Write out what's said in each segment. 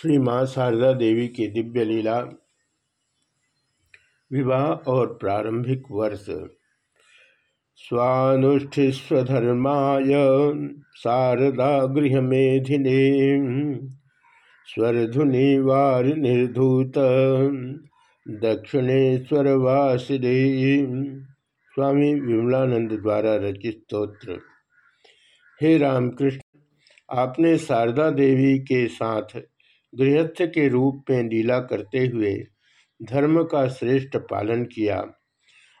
श्री माँ शारदा देवी की दिव्य लीला, विवाह और प्रारंभिक वर्ष। स्वानुष्ठिस्वधर्माय शारदा गृह मेधिने स्वरधुनि वार निर्धूत दक्षिणेश्वर वासिदे स्वामी विमलानंद द्वारा रचित स्त्रोत्र हे रामकृष्ण, आपने शारदा देवी के साथ गृहस्थ के रूप में लीला करते हुए धर्म का श्रेष्ठ पालन किया।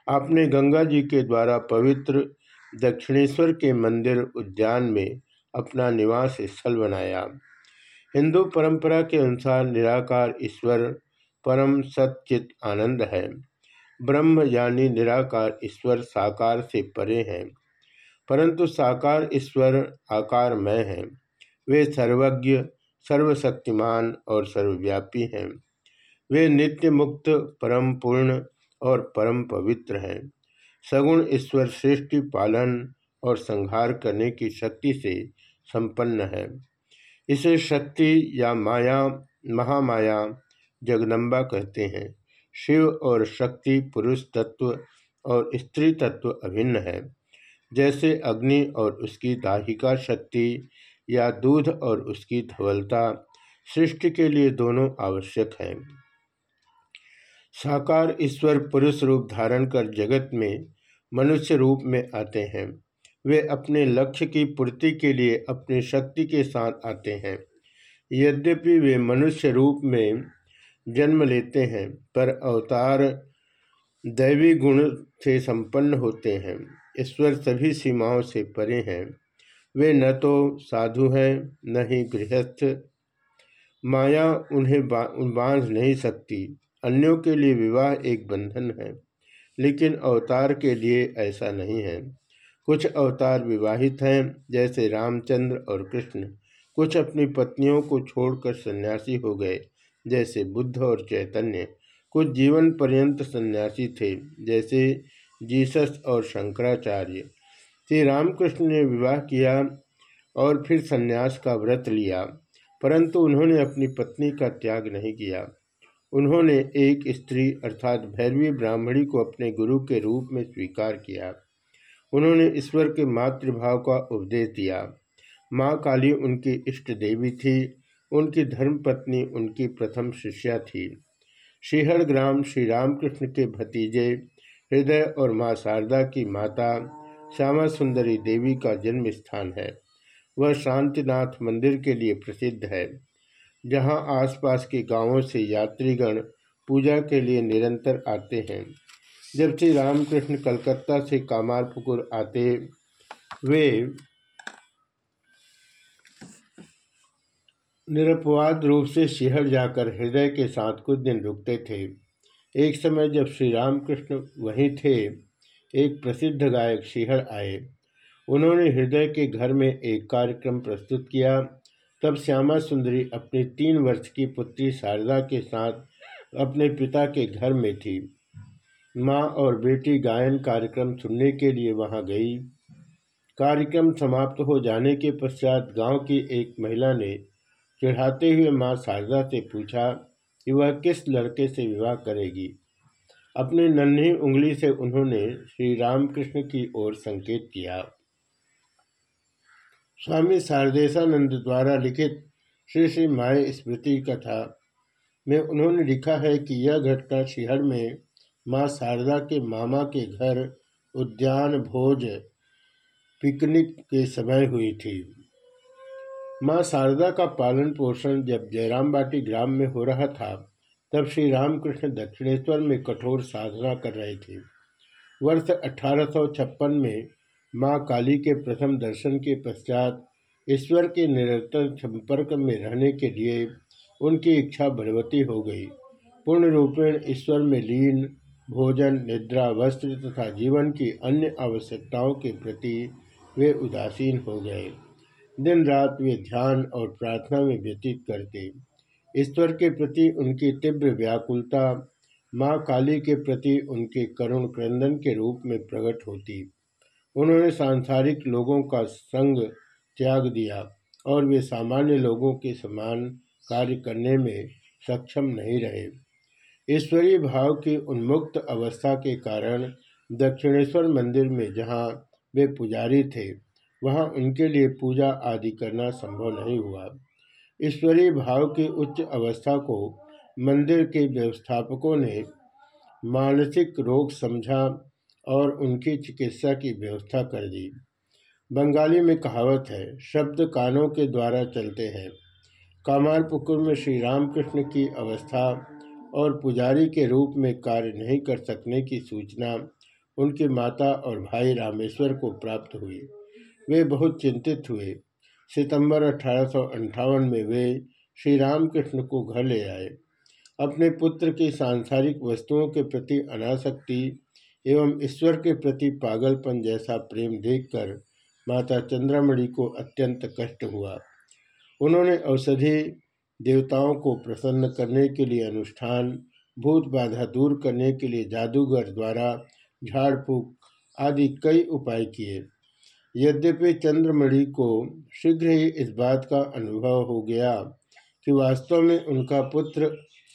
आपने गंगा जी के द्वारा पवित्र दक्षिणेश्वर के मंदिर उद्यान में अपना निवास स्थल बनाया। हिंदू परंपरा के अनुसार निराकार ईश्वर परम सचित आनंद है। ब्रह्म यानी निराकार ईश्वर साकार से परे हैं, परंतु साकार ईश्वर आकारमय हैं। वे सर्वज्ञ सर्वशक्तिमान और सर्वव्यापी हैं। वे नित्य मुक्त परम पूर्ण और परम पवित्र हैं। सगुण ईश्वर सृष्टि, पालन और संहार करने की शक्ति से संपन्न है। इसे शक्ति या माया, महामाया, जगदम्बा कहते हैं। शिव और शक्ति, पुरुष तत्व और स्त्री तत्व अभिन्न है। जैसे अग्नि और उसकी दाहिका शक्ति या दूध और उसकी धवलता सृष्टि के लिए दोनों आवश्यक हैं। साकार ईश्वर पुरुष रूप धारण कर जगत में मनुष्य रूप में आते हैं। वे अपने लक्ष्य की पूर्ति के लिए अपनी शक्ति के साथ आते हैं। यद्यपि वे मनुष्य रूप में जन्म लेते हैं, पर अवतार दैवी गुण से संपन्न होते हैं। ईश्वर सभी सीमाओं से परे हैं। वे न तो साधु हैं, न ही गृहस्थ। माया उन्हें बाँध नहीं सकती। अन्यों के लिए विवाह एक बंधन है, लेकिन अवतार के लिए ऐसा नहीं है। कुछ अवतार विवाहित हैं, जैसे रामचंद्र और कृष्ण। कुछ अपनी पत्नियों को छोड़कर सन्यासी हो गए, जैसे बुद्ध और चैतन्य। कुछ जीवन पर्यंत सन्यासी थे, जैसे जीसस और शंकराचार्य। श्री रामकृष्ण ने विवाह किया और फिर सन्यास का व्रत लिया, परंतु उन्होंने अपनी पत्नी का त्याग नहीं किया। उन्होंने एक स्त्री अर्थात भैरवी ब्राह्मणी को अपने गुरु के रूप में स्वीकार किया। उन्होंने ईश्वर के मातृभाव का उपदेश दिया। माँ काली उनकी इष्ट देवी थी, उनकी धर्मपत्नी उनकी प्रथम शिष्या थी। श्रीहर ग्राम श्री रामकृष्ण के भतीजे, हृदय और माँ शारदा की माता श्यामा सुंदरी देवी का जन्म स्थान है। वह शांतिनाथ मंदिर के लिए प्रसिद्ध है, जहाँ आसपास के गाँवों से यात्रीगण पूजा के लिए निरंतर आते हैं। जब श्री रामकृष्ण कलकत्ता से कामारपुकुर आते, वे निरपवाद रूप से शिहर जाकर हृदय के साथ कुछ दिन रुकते थे। एक समय जब श्री रामकृष्ण वहीं थे एक प्रसिद्ध गायक शिहर आए। उन्होंने हृदय के घर में एक कार्यक्रम प्रस्तुत किया। तब श्यामा सुंदरी अपनी तीन वर्ष की पुत्री शारदा के साथ अपने पिता के घर में थी। माँ और बेटी गायन कार्यक्रम सुनने के लिए वहाँ गई। कार्यक्रम समाप्त हो जाने के पश्चात गाँव की एक महिला ने चिढ़ाते हुए माँ शारदा से पूछा कि वह किस लड़के से विवाह करेगी? अपनी नन्ही उंगली से उन्होंने श्री रामकृष्ण की ओर संकेत किया। स्वामी शारदेशानंद द्वारा लिखित श्री श्री माय स्मृति कथा में उन्होंने लिखा है कि यह घटना शिहर में माँ शारदा के मामा के घर उद्यान भोज पिकनिक के समय हुई थी। माँ शारदा का पालन पोषण जब जयराम बाटी ग्राम में हो रहा था तब श्री रामकृष्ण दक्षिणेश्वर में कठोर साधना कर रहे थे। वर्ष अठारह सौ छप्पन में माँ काली के प्रथम दर्शन के पश्चात ईश्वर के निरंतर संपर्क में रहने के लिए उनकी इच्छा बलवती हो गई। पूर्ण रूपेण ईश्वर में लीन, भोजन, निद्रा, वस्त्र तथा जीवन की अन्य आवश्यकताओं के प्रति वे उदासीन हो गए। दिन रात वे ध्यान और प्रार्थना में व्यतीत करते। ईश्वर के प्रति उनकी तीव्र व्याकुलता, माँ काली के प्रति उनके करुण क्रंदन के रूप में प्रकट होती। उन्होंने सांसारिक लोगों का संग त्याग दिया और वे सामान्य लोगों के समान कार्य करने में सक्षम नहीं रहे। ईश्वरीय भाव की उन्मुक्त अवस्था के कारण दक्षिणेश्वर मंदिर में जहाँ वे पुजारी थे, वहाँ उनके लिए पूजा आदि करना संभव नहीं हुआ। ईश्वरीय भाव की उच्च अवस्था को मंदिर के व्यवस्थापकों ने मानसिक रोग समझा और उनकी चिकित्सा की व्यवस्था कर दी। बंगाली में कहावत है, शब्द कानों के द्वारा चलते हैं। कामारपुकुर में श्री रामकृष्ण की अवस्था और पुजारी के रूप में कार्य नहीं कर सकने की सूचना उनके माता और भाई रामेश्वर को प्राप्त हुई। वे बहुत चिंतित हुए। सितंबर अठारह में वे श्री रामकृष्ण को घर ले आए। अपने पुत्र की सांसारिक वस्तुओं के प्रति अनासक्ति एवं ईश्वर के प्रति पागलपन जैसा प्रेम देखकर माता चंद्रमणि को अत्यंत कष्ट हुआ। उन्होंने औषधि देवताओं को प्रसन्न करने के लिए अनुष्ठान, भूत बाधा दूर करने के लिए जादूगर द्वारा झाड़ फूक आदि कई उपाय किए। यद्यपि चंद्रमणि को शीघ्र ही इस बात का अनुभव हो गया कि वास्तव में उनका पुत्र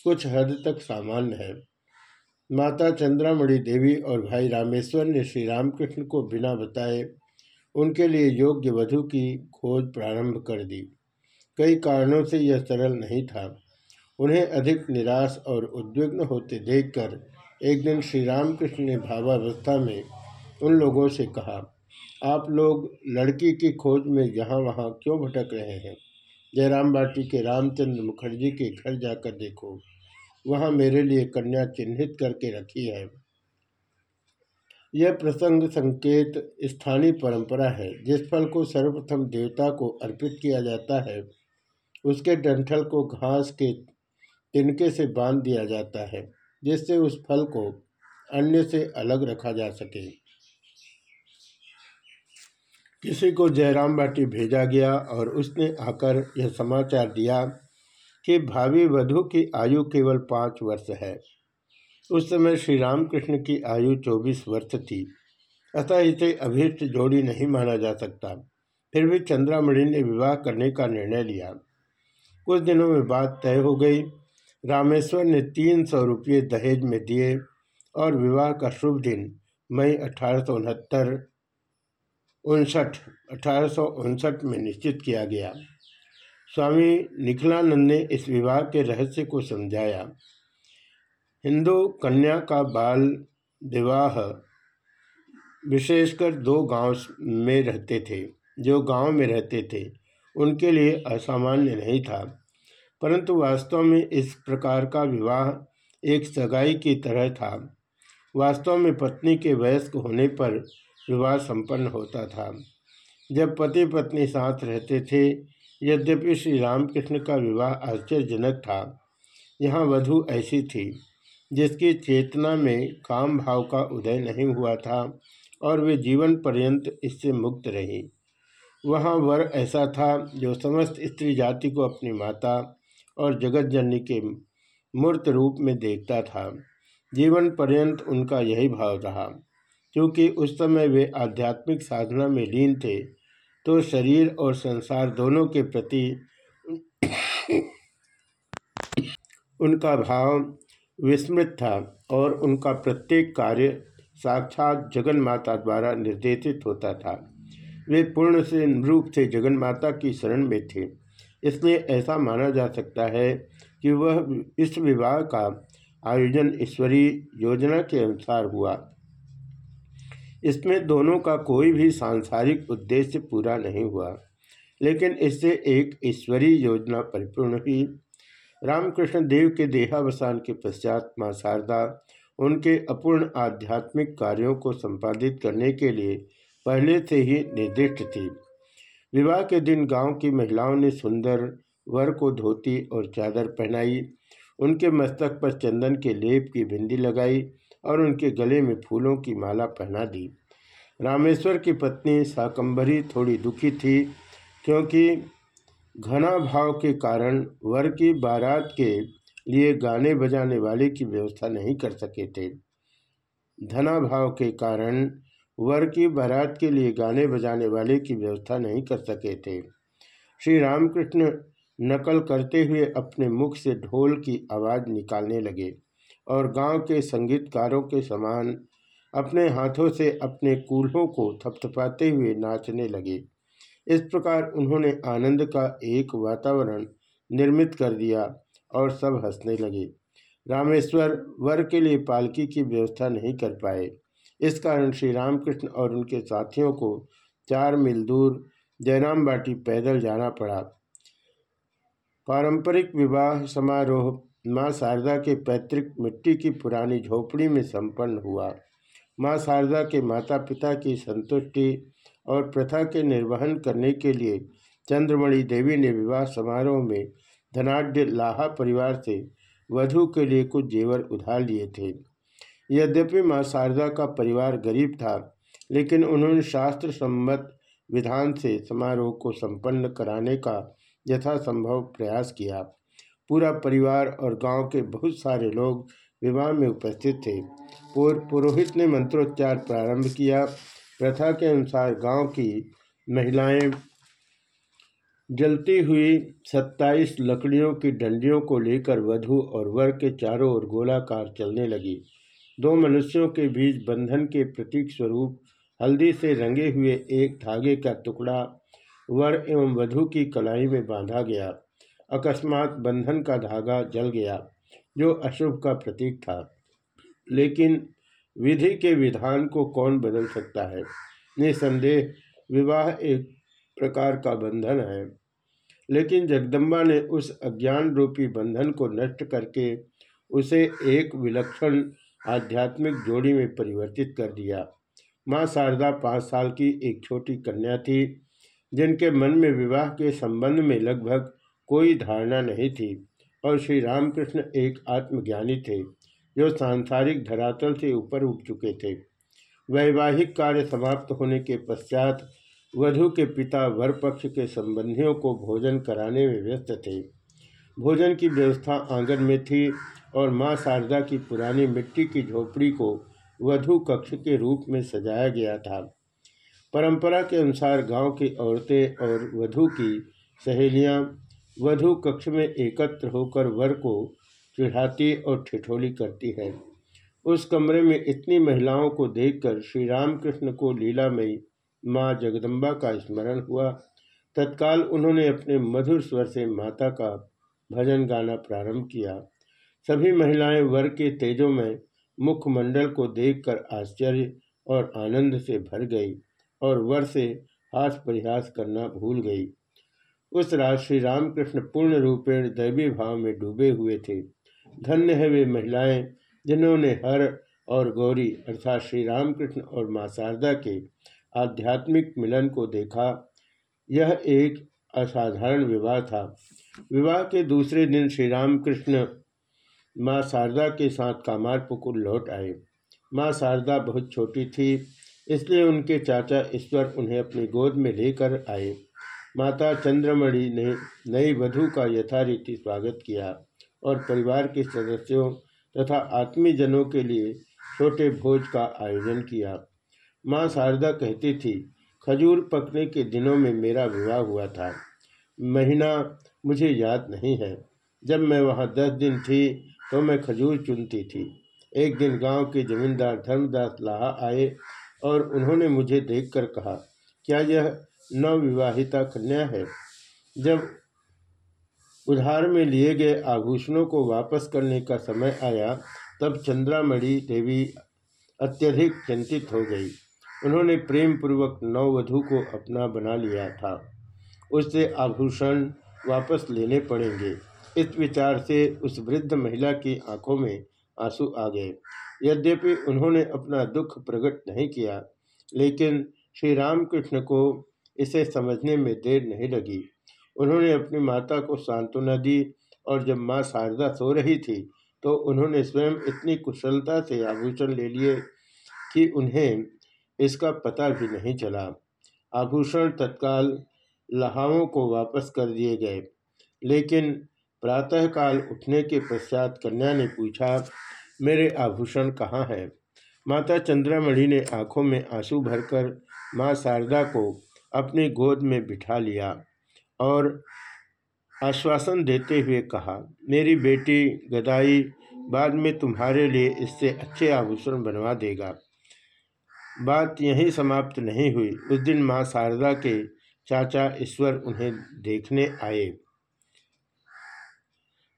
कुछ हद तक सामान्य है। माता चंद्रामणि देवी और भाई रामेश्वर ने श्री रामकृष्ण को बिना बताए उनके लिए योग्य वधु की खोज प्रारंभ कर दी। कई कारणों से यह सरल नहीं था। उन्हें अधिक निराश और उद्विग्न होते देखकर एक दिन श्री रामकृष्ण ने भावावस्था में उन लोगों से कहा आप लोग लड़की की खोज में यहाँ वहाँ क्यों भटक रहे हैं? जयराम बाटी के रामचंद्र मुखर्जी के घर जाकर देखो। वहाँ मेरे लिए कन्या चिन्हित करके रखी है। यह प्रसंग संकेत स्थानीय परंपरा है, जिस फल को सर्वप्रथम देवता को अर्पित किया जाता है, उसके डंठल को घास के तिनके से बाँध दिया जाता है, जिससे उस फल को अन्य से अलग रखा जा सके। किसी को जयराम बाटी भेजा गया और उसने आकर यह समाचार दिया कि भावी वधु की आयु केवल पाँच वर्ष है। उस समय श्री रामकृष्ण की आयु चौबीस वर्ष थी, अतः इसे अभीष्ट जोड़ी नहीं माना जा सकता। फिर भी चंद्रामणि ने विवाह करने का निर्णय लिया। कुछ दिनों में बात तय हो गई। रामेश्वर ने तीन सौ रुपये दहेज में दिए और विवाह का शुभ दिन मई अठारह सौ उनहत्तर उनसठ, अठारह में निश्चित किया गया। स्वामी निखिलानंद ने इस विवाह के रहस्य को समझाया। हिंदू कन्या का बाल विवाह विशेषकर दो गाँव में रहते थे, जो गाँव में रहते थे, उनके लिए असामान्य नहीं था। परंतु वास्तव में इस प्रकार का विवाह एक सगाई की तरह था। वास्तव में पत्नी के वयस्क होने पर विवाह संपन्न होता था। जब पति पत्नी साथ रहते थे, यद्यपि श्री रामकृष्ण का विवाह आश्चर्यजनक था, यहाँ वधु ऐसी थी, जिसकी चेतना में काम भाव का उदय नहीं हुआ था और वे जीवन पर्यंत इससे मुक्त रही। वहाँ वर ऐसा था जो समस्त स्त्री जाति को अपनी माता और जगत जननी के मूर्त रूप में देखता था। जीवन पर्यंत उनका यही भाव रहा। क्योंकि उस समय वे आध्यात्मिक साधना में लीन थे तो शरीर और संसार दोनों के प्रति उनका भाव विस्मृत था और उनका प्रत्येक कार्य साक्षात जगन माता द्वारा निर्देशित होता था। वे पूर्ण से रूप से जगन माता की शरण में थे। इसलिए ऐसा माना जा सकता है कि वह इस विवाह का आयोजन ईश्वरीय योजना के अनुसार हुआ। इसमें दोनों का कोई भी सांसारिक उद्देश्य पूरा नहीं हुआ, लेकिन इससे एक ईश्वरीय योजना परिपूर्ण हुई। रामकृष्ण देव के देहावसान के पश्चात माँ शारदा उनके अपूर्ण आध्यात्मिक कार्यों को संपादित करने के लिए पहले से ही निर्दिष्ट थी। विवाह के दिन गाँव की महिलाओं ने सुंदर वर को धोती और चादर पहनाई, उनके मस्तक पर चंदन के लेप की बिंदी लगाई और उनके गले में फूलों की माला पहना दी। रामेश्वर की पत्नी साकंबरी थोड़ी दुखी थी, क्योंकि घना भाव के कारण वर की बारात के लिए गाने बजाने वाले की व्यवस्था नहीं कर सके थे। धना भाव के कारण वर की बारात के लिए गाने बजाने वाले की व्यवस्था नहीं कर सके थे। श्री रामकृष्ण नकल करते हुए अपने मुख से ढोल की आवाज़ निकालने लगे। और गाँव के संगीतकारों के समान अपने हाथों से अपने कूल्हों को थपथपाते हुए नाचने लगे। इस प्रकार उन्होंने आनंद का एक वातावरण निर्मित कर दिया और सब हंसने लगे। रामेश्वर वर के लिए पालकी की व्यवस्था नहीं कर पाए। इस कारण श्री रामकृष्ण और उनके साथियों को चार मील दूर जयराम बाटी पैदल जाना पड़ा। पारंपरिक विवाह समारोह माँ शारदा के पैतृक मिट्टी की पुरानी झोपड़ी में संपन्न हुआ। माँ शारदा के माता पिता की संतुष्टि और प्रथा के निर्वहन करने के लिए चंद्रमणि देवी ने विवाह समारोह में धनाढ़ लाहा परिवार से वधु के लिए कुछ जेवर उधार लिए थे। यद्यपि माँ शारदा का परिवार गरीब था, लेकिन उन्होंने शास्त्र सम्मत विधान से समारोह को संपन्न कराने का यथासंभव प्रयास किया। पूरा परिवार और गाँव के बहुत सारे लोग विवाह में उपस्थित थे। पुरोहित ने मंत्रोच्चार प्रारंभ किया। प्रथा के अनुसार गाँव की महिलाएँ जलती हुई सत्ताईस लकड़ियों की डंडियों को लेकर वधु और वर के चारों ओर गोलाकार चलने लगी। दो मनुष्यों के बीच बंधन के प्रतीक स्वरूप हल्दी से रंगे हुए एक धागे का टुकड़ा वर एवं वधु की कलाई में बांधा गया। अकस्मात बंधन का धागा जल गया, जो अशुभ का प्रतीक था। लेकिन विधि के विधान को कौन बदल सकता है? निसंदेह, विवाह एक प्रकार का बंधन है। लेकिन जगदम्बा ने उस अज्ञान रूपी बंधन को नष्ट करके उसे एक विलक्षण आध्यात्मिक जोड़ी में परिवर्तित कर दिया। माँ शारदा पाँच साल की एक छोटी कन्या थी, जिनके मन में विवाह के संबंध में लगभग कोई धारणा नहीं थी और श्री रामकृष्ण एक आत्मज्ञानी थे, जो सांसारिक धरातल से ऊपर उठ चुके थे। वैवाहिक कार्य समाप्त होने के पश्चात वधु के पिता वर पक्ष के संबंधियों को भोजन कराने में व्यस्त थे। भोजन की व्यवस्था आँगन में थी और माँ शारदा की पुरानी मिट्टी की झोपड़ी को वधु कक्ष के रूप में सजाया गया था। परंपरा के अनुसार गाँव की औरतें और वधु की सहेलियाँ वधु कक्ष में एकत्र होकर वर को चिढ़ाती और ठिठोली करती है। उस कमरे में इतनी महिलाओं को देखकर श्री रामकृष्ण को लीलामयी माँ जगदम्बा का स्मरण हुआ। तत्काल उन्होंने अपने मधुर स्वर से माता का भजन गाना प्रारंभ किया। सभी महिलाएँ वर के तेजों में मुखमंडल को देखकर आश्चर्य और आनंद से भर गई और वर से हास परिहास करना भूल गई। उस रात श्री रामकृष्ण पूर्ण रूपेण दैवी भाव में डूबे हुए थे। धन्य है वे महिलाएँ, जिन्होंने हर और गौरी अर्थात श्री रामकृष्ण और माँ शारदा के आध्यात्मिक मिलन को देखा। यह एक असाधारण विवाह था। विवाह के दूसरे दिन श्री रामकृष्ण माँ शारदा के साथ कामारपुकुर लौट आए। माँ शारदा बहुत छोटी थी, इसलिए उनके चाचा ईश्वर उन्हें अपनी गोद में लेकर आए। माता चंद्रमणि ने नई वधु का यथारीति स्वागत किया और परिवार के सदस्यों तथा आत्मीयजनों के लिए छोटे भोज का आयोजन किया। माँ शारदा कहती थी, खजूर पकने के दिनों में मेरा विवाह हुआ था। महीना मुझे याद नहीं है। जब मैं वहाँ दस दिन थी तो मैं खजूर चुनती थी। एक दिन गाँव के जमींदार धर्मदास लाहा आए और उन्होंने मुझे देखकर कहा, क्या यह नवविवाहिता कन्या है। जब उधार में लिए गए आभूषणों को वापस करने का समय आया, तब चंद्रामणि देवी अत्यधिक चिंतित हो गई। उन्होंने प्रेम पूर्वक नववधु को अपना बना लिया था। उससे आभूषण वापस लेने पड़ेंगे। इस विचार से उस वृद्ध महिला की आँखों में आँसू आ गए। यद्यपि उन्होंने अपना दुख प्रकट नहीं किया, लेकिन श्री रामकृष्ण को इसे समझने में देर नहीं लगी। उन्होंने अपनी माता को सांत्वना दी और जब माँ शारदा सो रही थी तो उन्होंने स्वयं इतनी कुशलता से आभूषण ले लिए कि उन्हें इसका पता भी नहीं चला। आभूषण तत्काल लहाओं को वापस कर दिए गए। लेकिन प्रातःकाल उठने के पश्चात कन्या ने पूछा, मेरे आभूषण कहाँ हैं? माता चंद्रामणि ने आँखों में आँसू भरकर माँ शारदा को अपनी गोद में बिठा लिया और आश्वासन देते हुए कहा, मेरी बेटी गदाई बाद में तुम्हारे लिए इससे अच्छे आभूषण बनवा देगा। बात यहीं समाप्त नहीं हुई। उस दिन माँ शारदा के चाचा ईश्वर उन्हें देखने आए।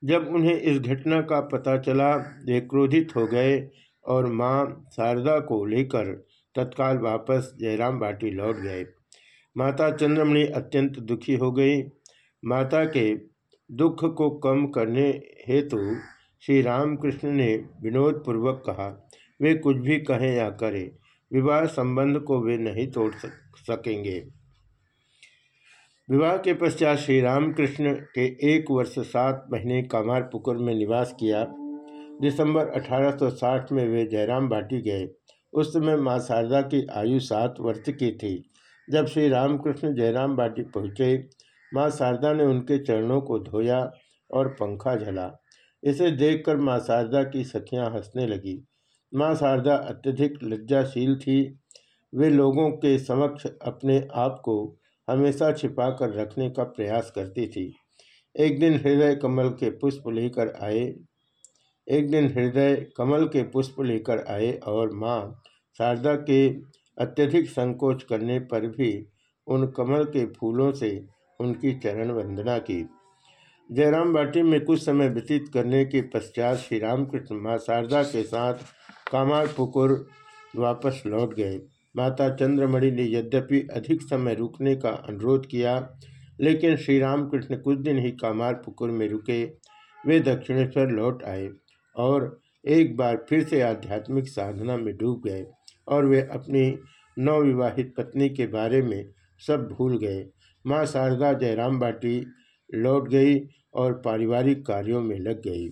जब उन्हें इस घटना का पता चला, वे क्रोधित हो गए और माँ शारदा को लेकर तत्काल वापस जयराम बाटी लौट गए। माता चंद्रमणि अत्यंत दुखी हो गई। माता के दुख को कम करने हेतु श्री रामकृष्ण ने विनोद पूर्वक कहा, वे कुछ भी कहें या करें, विवाह संबंध को वे नहीं तोड़ सकेंगे। विवाह के पश्चात श्री रामकृष्ण के एक वर्ष सात महीने कामारपुकुर में निवास किया। दिसंबर 1860 में वे जयराम बाटी गए। उस समय माँ शारदा की आयु सात वर्ष की थी। जब श्री रामकृष्ण जयराम बाटी पहुँचे, माँ शारदा ने उनके चरणों को धोया और पंखा झला। इसे देखकर माँ शारदा की सखियाँ हंसने लगी। माँ शारदा अत्यधिक लज्जाशील थी। वे लोगों के समक्ष अपने आप को हमेशा छिपा कर रखने का प्रयास करती थी। एक दिन हृदय कमल के पुष्प लेकर आए। एक दिन हृदय कमल के पुष्प लेकर आए और माँ शारदा के अत्यधिक संकोच करने पर भी उन कमल के फूलों से उनकी चरण वंदना की। जयराम बाटी में कुछ समय व्यतीत करने के पश्चात श्री रामकृष्ण माँ शारदा के साथ कामार पुकुर वापस लौट गए। माता चंद्रमणि ने यद्यपि अधिक समय रुकने का अनुरोध किया, लेकिन श्री रामकृष्ण कुछ दिन ही कामार पुकुर में रुके। वे दक्षिणेश्वर लौट आए और एक बार फिर से आध्यात्मिक साधना में डूब गए। और वे अपनी नवविवाहित पत्नी के बारे में सब भूल गए। माँ शारदा जयराम बाटी लौट गई और पारिवारिक कार्यों में लग गई।